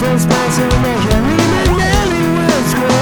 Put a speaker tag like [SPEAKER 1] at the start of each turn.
[SPEAKER 1] First person measuring in many words